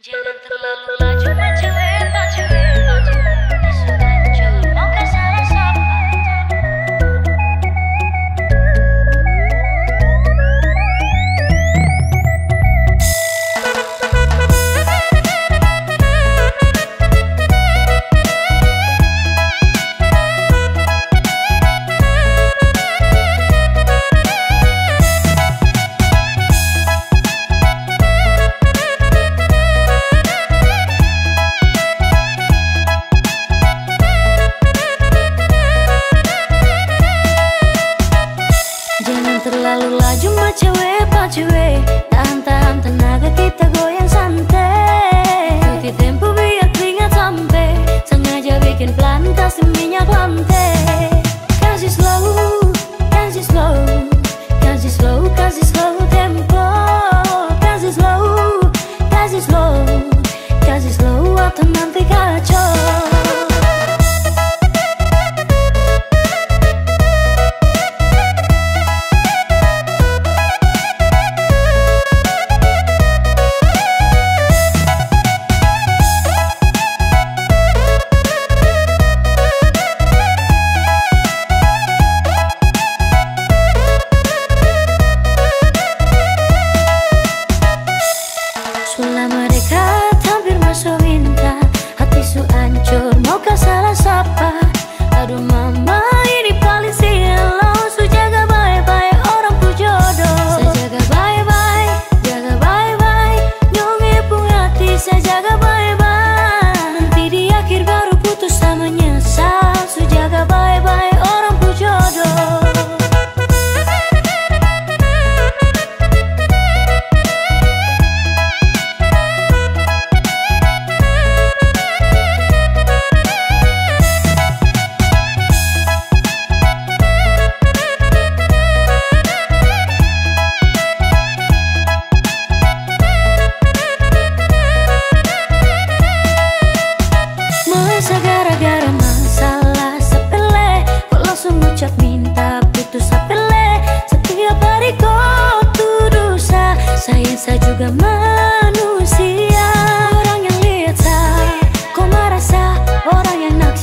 Jangan terlalu laju mencewe, Terlalu laju macewe, pacewe Tahan-tahan tenaga kita goyang santai. Ikuti tempo biar keringat sampai. Sengaja bikin pelan kasih minyak lantai. Kasih slow, kasih slow hati saya jaga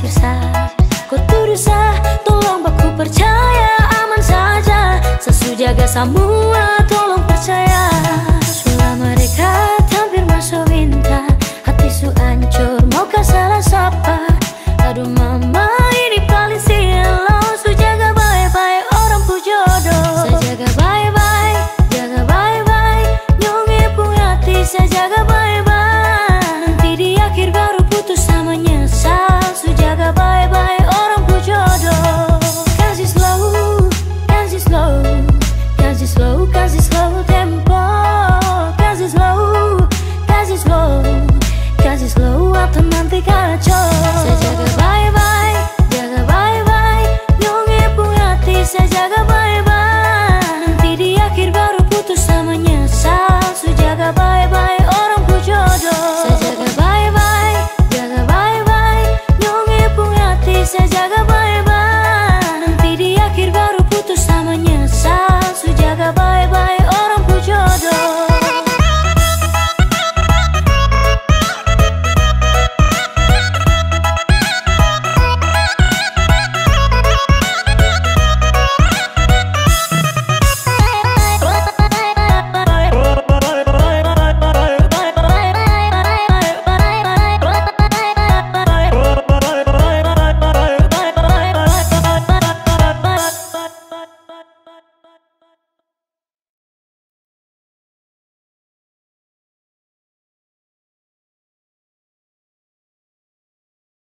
yang naksir sa Kau tuduh sa Tolong baku percaya. Aman saja Sesu jaga semua Tolong percaya. Selama dekat hampir masuk minta Hati su hancur mau ke salah sapa? Aduh mama ini paling silau Su jaga baik-baik orang pu jodoh. Saya jaga baik-baik, jaga baik-baik Nyongi pun hati. Saya jaga baik